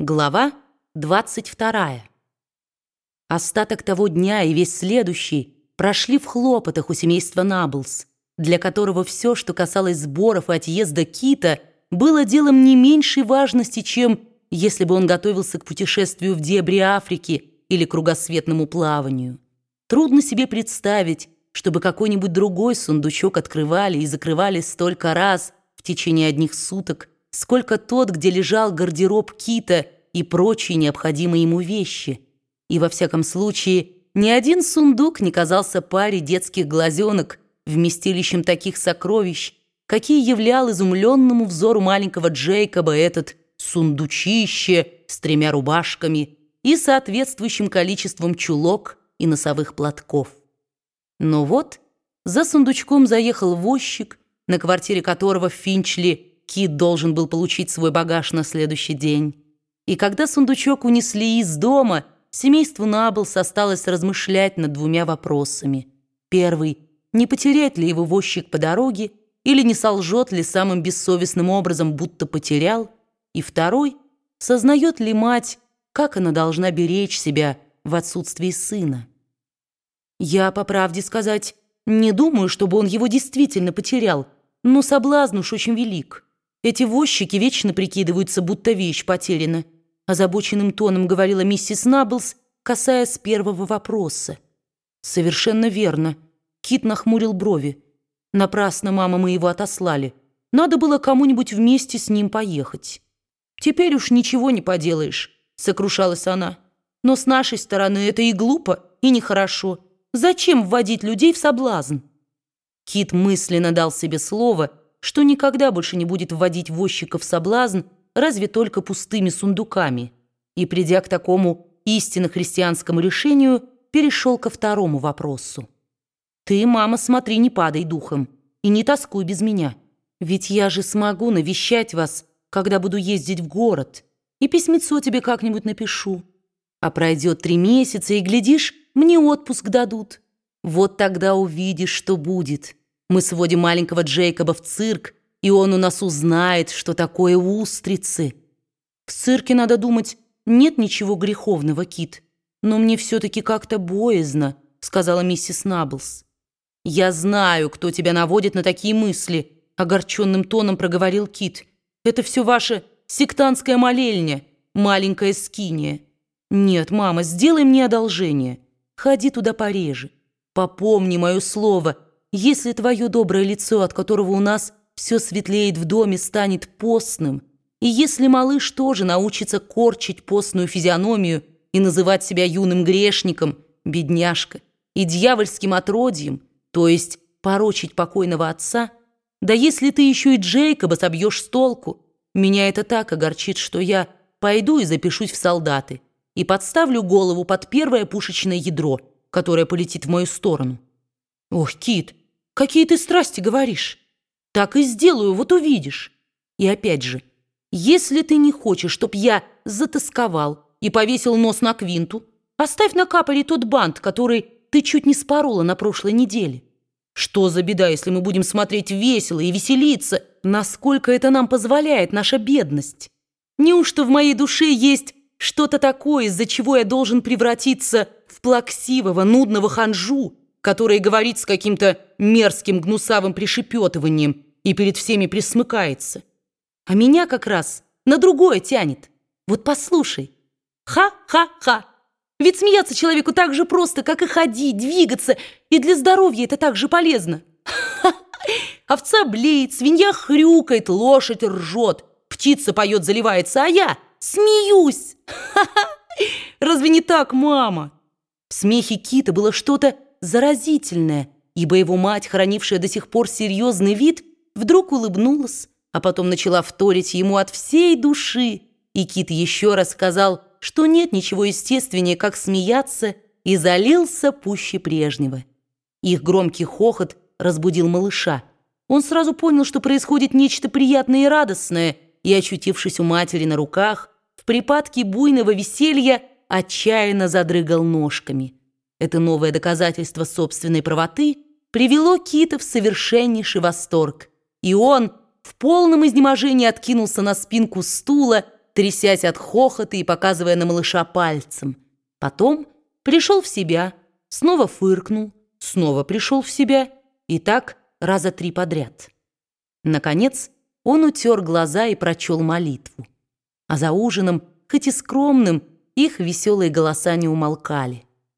Глава 22. Остаток того дня и весь следующий прошли в хлопотах у семейства Наблс, для которого все, что касалось сборов и отъезда Кита, было делом не меньшей важности, чем если бы он готовился к путешествию в дебри Африки или кругосветному плаванию. Трудно себе представить, чтобы какой-нибудь другой сундучок открывали и закрывали столько раз в течение одних суток, сколько тот, где лежал гардероб кита и прочие необходимые ему вещи. И во всяком случае, ни один сундук не казался паре детских глазенок вместилищем таких сокровищ, какие являл изумленному взору маленького Джейкоба этот сундучище с тремя рубашками и соответствующим количеством чулок и носовых платков. Но вот за сундучком заехал возчик, на квартире которого Финчли Кит должен был получить свой багаж на следующий день. И когда сундучок унесли из дома, семейству Наблс осталось размышлять над двумя вопросами. Первый – не потерять ли его возчик по дороге, или не солжет ли самым бессовестным образом, будто потерял. И второй – сознает ли мать, как она должна беречь себя в отсутствии сына. Я, по правде сказать, не думаю, чтобы он его действительно потерял, но соблазн уж очень велик. Эти возчики вечно прикидываются, будто вещь потеряна. Озабоченным тоном говорила миссис Наблс, касаясь первого вопроса. «Совершенно верно». Кит нахмурил брови. «Напрасно, мама, мы его отослали. Надо было кому-нибудь вместе с ним поехать». «Теперь уж ничего не поделаешь», — сокрушалась она. «Но с нашей стороны это и глупо, и нехорошо. Зачем вводить людей в соблазн?» Кит мысленно дал себе слово — что никогда больше не будет вводить возчика в соблазн, разве только пустыми сундуками, и, придя к такому истинно христианскому решению, перешел ко второму вопросу. «Ты, мама, смотри, не падай духом и не тоскуй без меня, ведь я же смогу навещать вас, когда буду ездить в город, и письмецо тебе как-нибудь напишу. А пройдет три месяца, и, глядишь, мне отпуск дадут. Вот тогда увидишь, что будет». Мы сводим маленького Джейкоба в цирк, и он у нас узнает, что такое устрицы. В цирке, надо думать, нет ничего греховного, Кит. Но мне все-таки как-то боязно, сказала миссис Наблс. Я знаю, кто тебя наводит на такие мысли, огорченным тоном проговорил Кит. Это все ваша сектантская молельня, маленькая скиния. Нет, мама, сделай мне одолжение. Ходи туда пореже. Попомни мое слово — если твое доброе лицо, от которого у нас все светлеет в доме, станет постным, и если малыш тоже научится корчить постную физиономию и называть себя юным грешником, бедняжка, и дьявольским отродьем, то есть порочить покойного отца, да если ты еще и Джейкоба собьешь с толку, меня это так огорчит, что я пойду и запишусь в солдаты и подставлю голову под первое пушечное ядро, которое полетит в мою сторону. Ох, Кит, Какие ты страсти говоришь? Так и сделаю, вот увидишь. И опять же, если ты не хочешь, чтоб я затасковал и повесил нос на квинту, оставь на капоре тот бант, который ты чуть не спорола на прошлой неделе. Что за беда, если мы будем смотреть весело и веселиться, насколько это нам позволяет наша бедность? Неужто в моей душе есть что-то такое, из-за чего я должен превратиться в плаксивого, нудного ханжу, который говорит с каким-то мерзким гнусавым пришепетыванием и перед всеми присмыкается. А меня как раз на другое тянет. Вот послушай. Ха-ха-ха. Ведь смеяться человеку так же просто, как и ходить, двигаться, и для здоровья это так же полезно. Овца блеет, свинья хрюкает, лошадь ржет, птица поет, заливается, а я смеюсь. Разве не так, мама? В смехе Кита было что-то заразительное, ибо его мать, хранившая до сих пор серьезный вид, вдруг улыбнулась, а потом начала вторить ему от всей души. И Кит еще раз сказал, что нет ничего естественнее, как смеяться, и залился пуще прежнего. Их громкий хохот разбудил малыша. Он сразу понял, что происходит нечто приятное и радостное, и, очутившись у матери на руках, в припадке буйного веселья отчаянно задрыгал ножками. Это новое доказательство собственной правоты привело Кита в совершеннейший восторг, и он в полном изнеможении откинулся на спинку стула, трясясь от хохота и показывая на малыша пальцем. Потом пришел в себя, снова фыркнул, снова пришел в себя и так раза три подряд. Наконец он утер глаза и прочел молитву. А за ужином, хоть и скромным, их веселые голоса не умолкали.